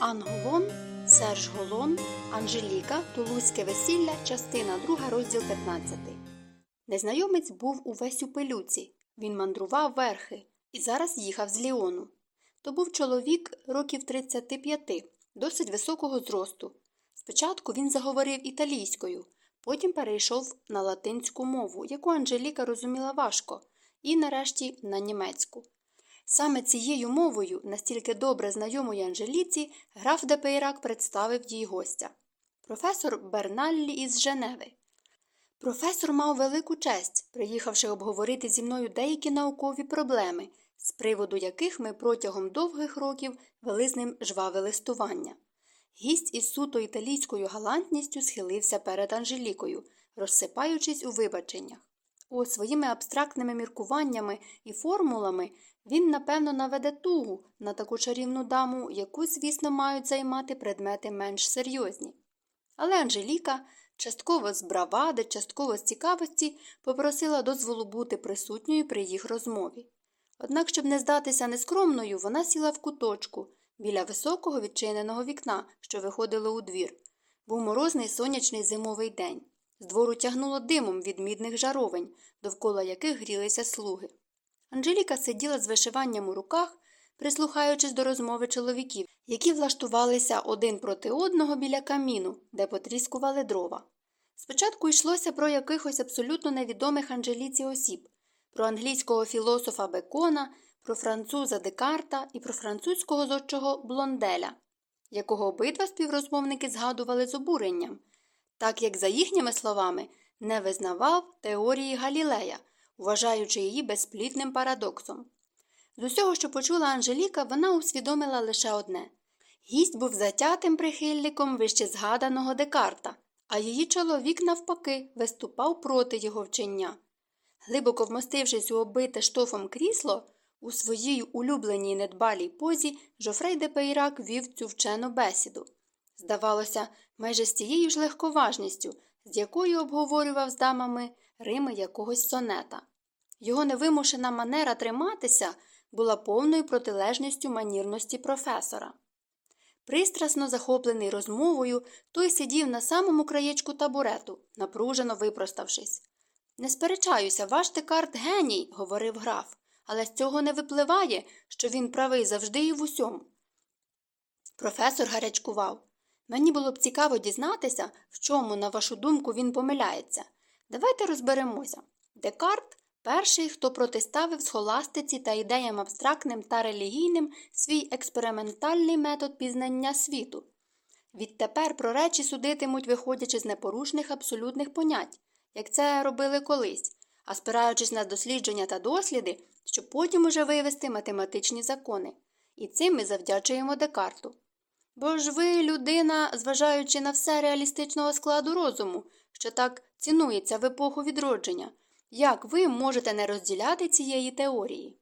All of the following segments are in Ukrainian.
Ан Голон, Серж Голон, Анжеліка, Тулузьке весілля, частина 2, розділ 15. Незнайомець був увесь у пилюці. Він мандрував верхи і зараз їхав з Ліону. То був чоловік років 35, досить високого зросту. Спочатку він заговорив італійською, потім перейшов на латинську мову, яку Анжеліка розуміла важко, і нарешті на німецьку. Саме цією мовою, настільки добре знайомої Анжеліці, граф де Пейрак представив їй гостя. Професор Берналлі із Женеви. Професор мав велику честь, приїхавши обговорити зі мною деякі наукові проблеми, з приводу яких ми протягом довгих років вели з ним жваве листування. Гість із суто італійською галантністю схилився перед Анжелікою, розсипаючись у вибаченнях. О, своїми абстрактними міркуваннями і формулами він, напевно, наведе тугу на таку чарівну даму, яку, звісно, мають займати предмети менш серйозні. Але Анжеліка, частково з бравади, частково з цікавості, попросила дозволу бути присутньою при їх розмові. Однак, щоб не здатися нескромною, вона сіла в куточку біля високого відчиненого вікна, що виходило у двір. Був морозний сонячний зимовий день. З двору тягнуло димом від мідних жаровень, довкола яких грілися слуги. Анжеліка сиділа з вишиванням у руках, прислухаючись до розмови чоловіків, які влаштувалися один проти одного біля каміну, де потріскували дрова. Спочатку йшлося про якихось абсолютно невідомих Анжеліці осіб, про англійського філософа Бекона, про француза Декарта і про французького зодчого Блонделя, якого обидва співрозмовники згадували з обуренням, так як, за їхніми словами, не визнавав теорії Галілея, вважаючи її безплідним парадоксом. З усього, що почула Анжеліка, вона усвідомила лише одне гість був затятим прихильником вище згаданого Декарта, а її чоловік, навпаки, виступав проти його вчення. Глибоко вмостившись у оббите штофом крісло, у своїй улюбленій недбалій позі Жофрей де Пейрак вів цю вчену бесіду. Здавалося, майже з тією ж легковажністю, з якою обговорював з дамами Рими якогось сонета. Його невимушена манера триматися була повною протилежністю манірності професора. Пристрасно захоплений розмовою, той сидів на самому краєчку табурету, напружено випроставшись. Не сперечаюся, ваш Декарт геній, говорив граф, але з цього не випливає, що він правий завжди і в усьому. Професор гарячкував. Мені було б цікаво дізнатися, в чому, на вашу думку, він помиляється. Давайте розберемося. Декарт перший, хто протиставив схоластиці та ідеям абстрактним та релігійним свій експериментальний метод пізнання світу. Відтепер про речі судитимуть, виходячи з непорушних абсолютних понять, як це робили колись, а спираючись на дослідження та досліди, щоб потім уже вивести математичні закони. І цим ми завдячуємо Декарту. Бо ж ви, людина, зважаючи на все реалістичного складу розуму, що так цінується в епоху відродження, як ви можете не розділяти цієї теорії?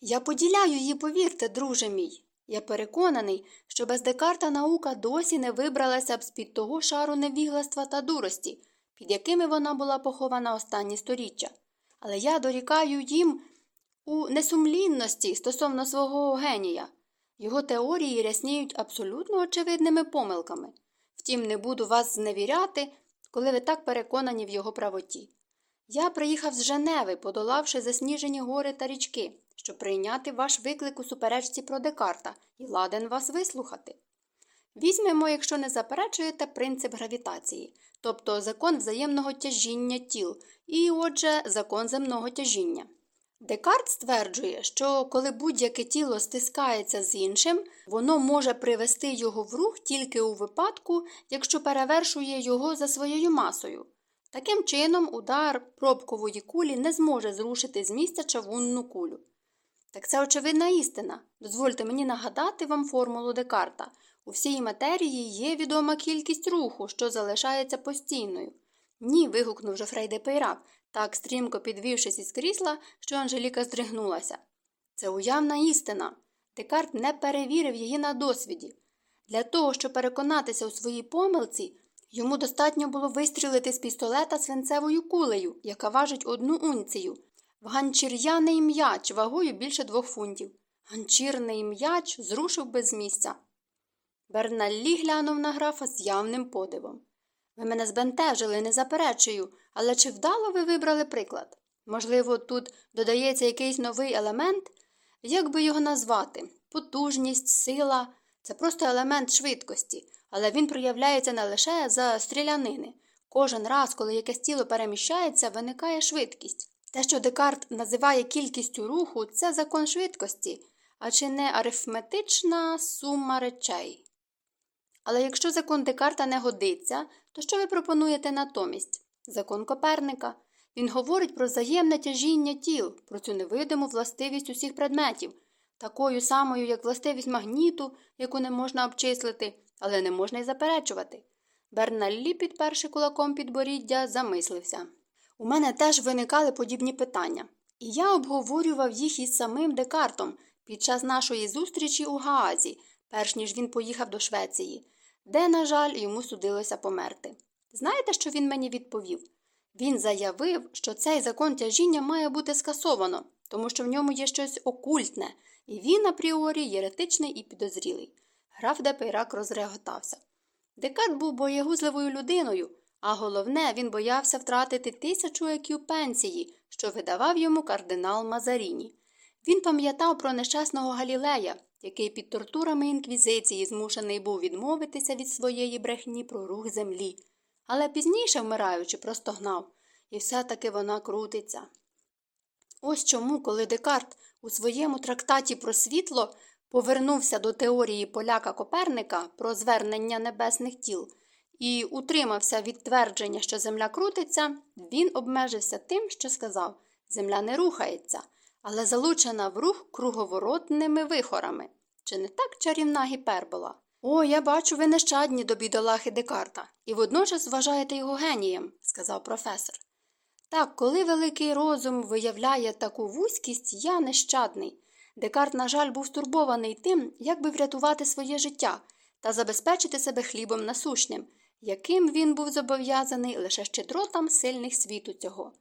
Я поділяю її, повірте, друже мій. Я переконаний, що без Декарта наука досі не вибралася б з під того шару невігластва та дурості, під якими вона була похована останні сторіччя. Але я дорікаю їм у несумлінності стосовно свого генія. Його теорії рясніють абсолютно очевидними помилками. Втім, не буду вас зневіряти, коли ви так переконані в його правоті. Я приїхав з Женеви, подолавши засніжені гори та річки, щоб прийняти ваш виклик у суперечці про Декарта і ладен вас вислухати. Візьмемо, якщо не заперечуєте, принцип гравітації, тобто закон взаємного тяжіння тіл, і, отже, закон земного тяжіння. Декарт стверджує, що коли будь-яке тіло стискається з іншим, воно може привести його в рух тільки у випадку, якщо перевершує його за своєю масою. Таким чином, удар пробкової кулі не зможе зрушити з місця чавунну кулю. Так це очевидна істина. Дозвольте мені нагадати вам формулу Декарта. У всій матерії є відома кількість руху, що залишається постійною. Ні. вигукнув Жофрей де Пейрак, так стрімко підвівшись із крісла, що Анжеліка здригнулася. Це уявна істина. Декарт не перевірив її на досвіді. Для того, щоб переконатися у своїй помилці, йому достатньо було вистрілити з пістолета свинцевою кулею, яка важить одну унцію, в ганчір'яний м'яч вагою більше двох фунтів. Ганчірний м'яч зрушив без місця. Берналлі глянув на графа з явним подивом. Ви мене збентежили, не заперечую, але чи вдало ви вибрали приклад? Можливо, тут додається якийсь новий елемент? Як би його назвати? Потужність, сила це просто елемент швидкості, але він проявляється не лише за стрілянини. Кожен раз, коли якесь тіло переміщається, виникає швидкість. Те, що Декарт називає кількістю руху, це закон швидкості, а чи не арифметична сума речей. Але якщо закон Декарта не годиться, то що ви пропонуєте натомість? Закон Коперника. Він говорить про взаємне тяжіння тіл, про цю невидиму властивість усіх предметів, такою самою, як властивість магніту, яку не можна обчислити, але не можна й заперечувати. Берналлі, підперши кулаком підборіддя, замислився. У мене теж виникали подібні питання, і я обговорював їх із самим Декартом під час нашої зустрічі у Гаазі, перш ніж він поїхав до Швеції, де, на жаль, йому судилося померти. Знаєте, що він мені відповів? Він заявив, що цей закон тяжіння має бути скасовано, тому що в ньому є щось окультне, і він апріорі єретичний і підозрілий. Граф де Пейрак розреготався. Декарт був боягузливою людиною, а головне, він боявся втратити тисячу екю пенсії, що видавав йому кардинал Мазаріні. Він пам'ятав про нещасного Галілея, який під тортурами інквізиції змушений був відмовитися від своєї брехні про рух землі. Але пізніше, вмираючи, простогнав, і все-таки вона крутиться. Ось чому, коли Декарт у своєму трактаті про світло повернувся до теорії поляка Коперника про звернення небесних тіл і утримався від твердження, що земля крутиться, він обмежився тим, що сказав Земля не рухається, але залучена в рух круговоротними вихорами. Чи не так чарівна гіпербола? О, я бачу, ви нещадні до бідолахи Декарта, і водночас вважаєте його генієм, сказав професор. Так, коли великий розум виявляє таку вузькість, я нещадний. Декарт, на жаль, був стурбований тим, як би врятувати своє життя та забезпечити себе хлібом насущним, яким він був зобов'язаний лише щедротам сильних світу цього.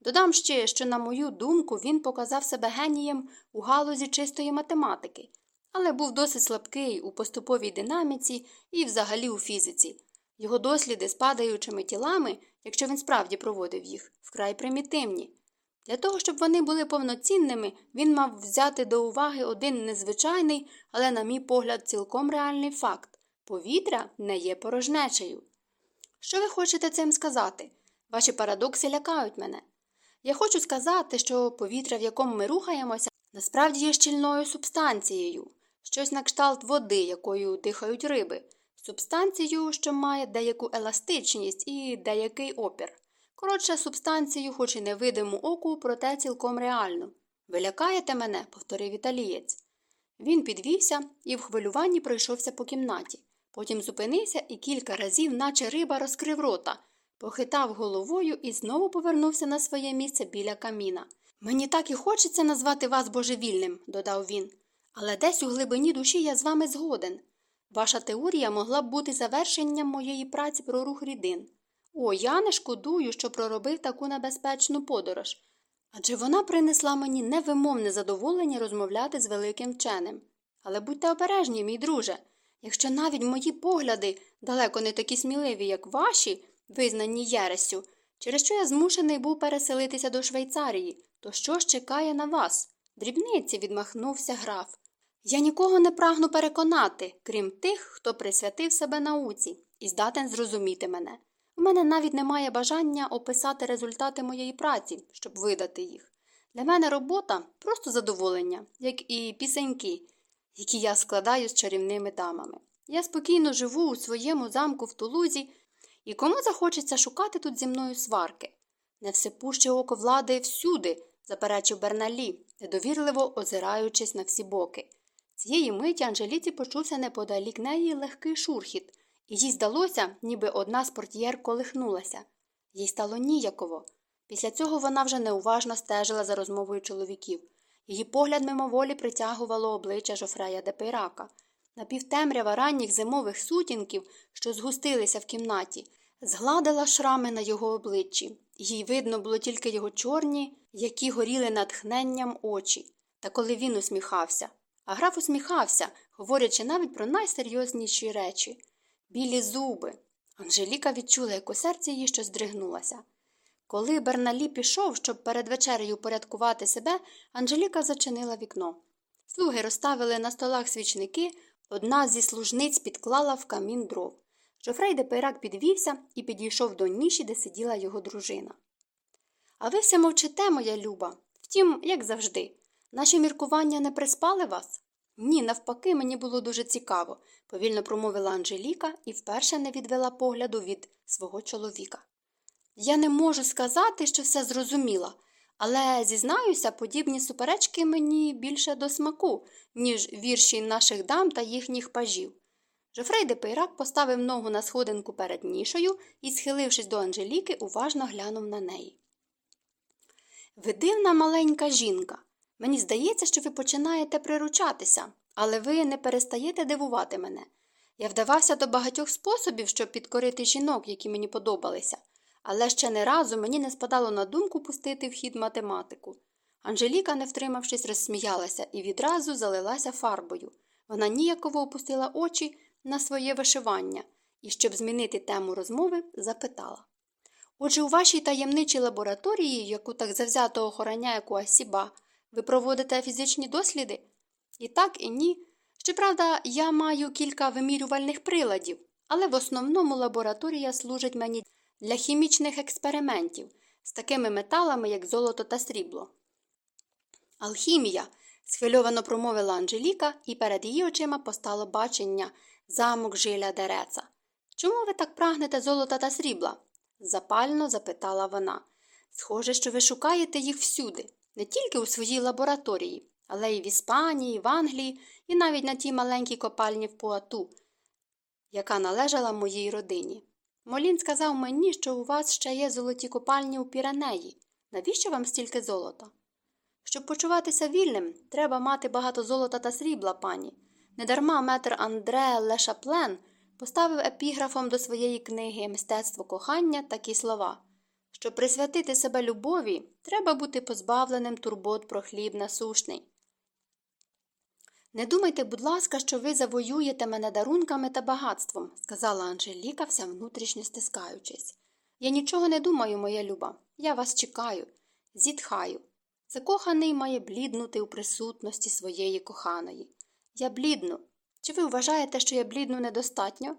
Додам ще, що, на мою думку, він показав себе генієм у галузі чистої математики, але був досить слабкий у поступовій динаміці і взагалі у фізиці. Його досліди з падаючими тілами, якщо він справді проводив їх, вкрай примітивні. Для того, щоб вони були повноцінними, він мав взяти до уваги один незвичайний, але, на мій погляд, цілком реальний факт повітря не є порожнечею. Що ви хочете цим сказати? Ваші парадокси лякають мене. Я хочу сказати, що повітря, в якому ми рухаємося, насправді є щільною субстанцією, щось на кшталт води, якою дихають риби, субстанцію, що має деяку еластичність і деякий опір. Коротше, субстанцію, хоч і невидиму оку, проте цілком реальну. Ви лякаєте мене, повторив італієць. Він підвівся і в хвилюванні пройшовся по кімнаті. Потім зупинився і кілька разів, наче риба, розкрив рота, похитав головою і знову повернувся на своє місце біля каміна. Мені так і хочеться назвати вас божевільним, додав він, але десь у глибині душі я з вами згоден. Ваша теорія могла б бути завершенням моєї праці про рух рідин. О, я не шкодую, що проробив таку небезпечну подорож. Адже вона принесла мені невимовне задоволення розмовляти з великим вченим. Але будьте обережні, мій друже, якщо навіть мої погляди далеко не такі сміливі, як ваші, визнані Єресю, через що я змушений був переселитися до Швейцарії, то що ж чекає на вас? Дрібниці відмахнувся граф. Я нікого не прагну переконати, крім тих, хто присвятив себе науці і здатен зрозуміти мене. У мене навіть немає бажання описати результати моєї праці, щоб видати їх. Для мене робота просто задоволення, як і пісеньки, які я складаю з чарівними дамами. Я спокійно живу у своєму замку в Тулузі, і кому захочеться шукати тут зі мною сварки. Не всепуще око влади всюди, заперечив Берналі, недовірливо озираючись на всі боки. Цієї миті Анжеліці почувся неподалік неї легкий шурхіт. І їй здалося, ніби одна з портьєр колихнулася. Їй стало ніяково. Після цього вона вже неуважно стежила за розмовою чоловіків. Її погляд мимоволі притягувало обличчя Жофрея де Пейрака. Напівтемрява ранніх зимових сутінків, що згустилися в кімнаті, згладила шрами на його обличчі. Їй видно було тільки його чорні, які горіли натхненням очі. Та коли він усміхався, А граф усміхався, говорячи навіть про найсерйозніші речі білі зуби. Анжеліка відчула, як у серці її щось здригнулося. Коли Берналі пішов, щоб перед вечерею порядкувати себе, Анжеліка зачинила вікно. Слуги розставили на столах свічники, одна зі служниць підклала в камін дров. Жофрей де Пейрак підвівся і підійшов до ніші, де сиділа його дружина. А ви все мовчите, моя люба. Втім, як завжди, наші міркування не приспали вас? Ні, навпаки, мені було дуже цікаво, повільно промовила Анжеліка і вперше не відвела погляду від свого чоловіка. Я не можу сказати, що все зрозуміла, але зізнаюся, подібні суперечки мені більше до смаку, ніж вірші наших дам та їхніх пажів. Жофрей де Пейрак поставив ногу на сходинку перед нішою і, схилившись до Анжеліки, уважно глянув на неї. Ви дивна маленька жінка. Мені здається, що ви починаєте приручатися, але ви не перестаєте дивувати мене. Я вдавався до багатьох способів, щоб підкорити жінок, які мені подобалися, але ще не разу мені не спадало на думку пустити в хід математику. Анжеліка, не втримавшись, розсміялася і відразу залилася фарбою. Вона ніяково опустила очі на своє вишивання і, щоб змінити тему розмови, запитала Отже, у вашій таємничій лабораторії, яку так завзято охороняє Куасіба, ви проводите фізичні досліди? І так, і ні. Щоправда, я маю кілька вимірювальних приладів, але в основному лабораторія служить мені для хімічних експериментів з такими металами, як золото та срібло. Алхімія, схвильовано промовила Анжеліка, і перед її очима постало бачення замок жиля дереца. Чому ви так прагнете золота та срібла? запально запитала вона. Схоже, що ви шукаєте їх всюди, не тільки у своїй лабораторії, але й в Іспанії, в Англії, і навіть на тій маленькій копальні в Пуату, яка належала моїй родині. Молін сказав мені, що у вас ще є золоті копальні у Піранеї. Навіщо вам стільки золота? Щоб почуватися вільним, треба мати багато золота та срібла, пані. Недарма метр Андре Лешаплен поставив епіграфом до своєї книги Мистецтво кохання такі слова щоб присвятити себе любові, треба бути позбавленим турбот про хліб насушний. Не думайте, будь ласка, що ви завоюєте мене дарунками та багатством, сказала Анжеліка, вся внутрішньо стискаючись. Я нічого не думаю, моя люба. Я вас чекаю, зітхаю. Закоханий має бліднути у присутності своєї коханої. Я блідну. Чи ви вважаєте, що я блідну недостатньо?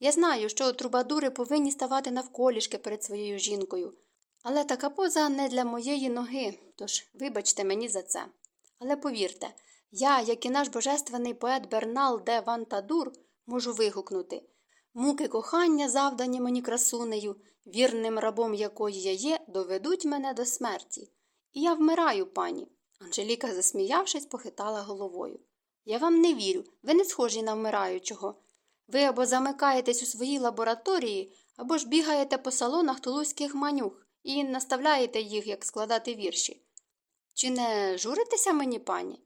Я знаю, що трубадури повинні ставати навколішки перед своєю жінкою, але така поза не для моєї ноги, тож вибачте мені за це. Але повірте, я, як і наш божественний поет Бернал де Вантадур, можу вигукнути муки кохання, завдані мені красунею, вірним рабом якої я є, доведуть мене до смерті. І я вмираю, пані. Анжеліка, засміявшись, похитала головою. Я вам не вірю, ви не схожі на вмираючого. Ви або замикаєтесь у своїй лабораторії, або ж бігаєте по салонах тулузьких манюх і наставляєте їх, як складати вірші. Чи не журитеся мені, пані?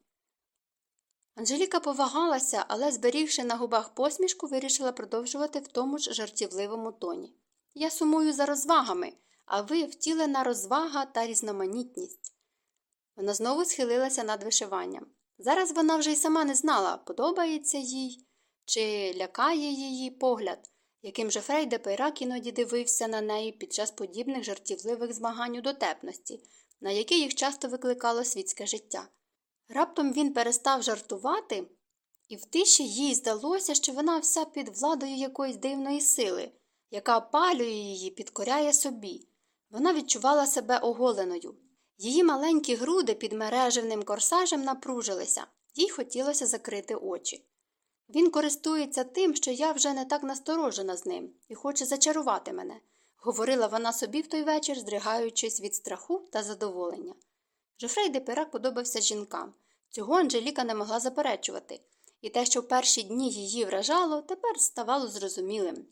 Анжеліка повагалася, але, зберігши на губах посмішку, вирішила продовжувати в тому ж жартівливому тоні. Я сумую за розвагами, а ви втілена розвага та різноманітність. Вона знову схилилася над вишиванням. Зараз вона вже й сама не знала, подобається їй чи лякає її погляд, яким же Фрей де Пейрак іноді дивився на неї під час подібних жартівливих змагань у дотепності, на які їх часто викликало світське життя. Раптом він перестав жартувати, і в тиші їй здалося, що вона вся під владою якоїсь дивної сили, яка опалює її, підкоряє собі. Вона відчувала себе оголеною. Її маленькі груди під мережевним корсажем напружилися, їй хотілося закрити очі. Він користується тим, що я вже не так насторожена з ним і хоче зачарувати мене, говорила вона собі в той вечір, здригаючись від страху та задоволення. Жофрей де подобався жінкам. Цього Анжеліка не могла заперечувати, і те, що в перші дні її вражало, тепер ставало зрозумілим.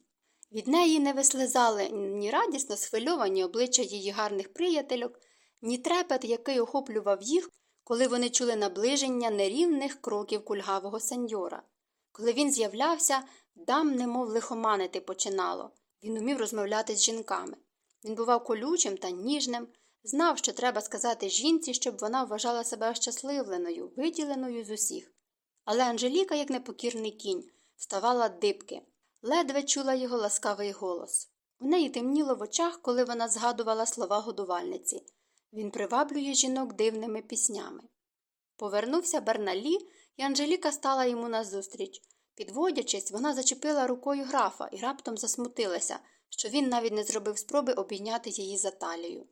Від неї не вислизали ні радісно схвильовані обличчя її гарних приятельок, ні трепет, який охоплював їх, коли вони чули наближення нерівних кроків кульгавого сеньора. Коли він з'являвся, дам немов лихоманити починало. Він умів розмовляти з жінками. Він бував колючим та ніжним, знав, що треба сказати жінці, щоб вона вважала себе щасливленою, виділеною з усіх. Але Анжеліка, як непокірний кінь, вставала дибки, ледве чула його ласкавий голос. В неї темніло в очах, коли вона згадувала слова годувальниці. Він приваблює жінок дивними піснями. Повернувся Берналі, і Анжеліка стала йому назустріч. Підводячись, вона зачепила рукою графа і раптом засмутилася, що він навіть не зробив спроби обійняти її за талію.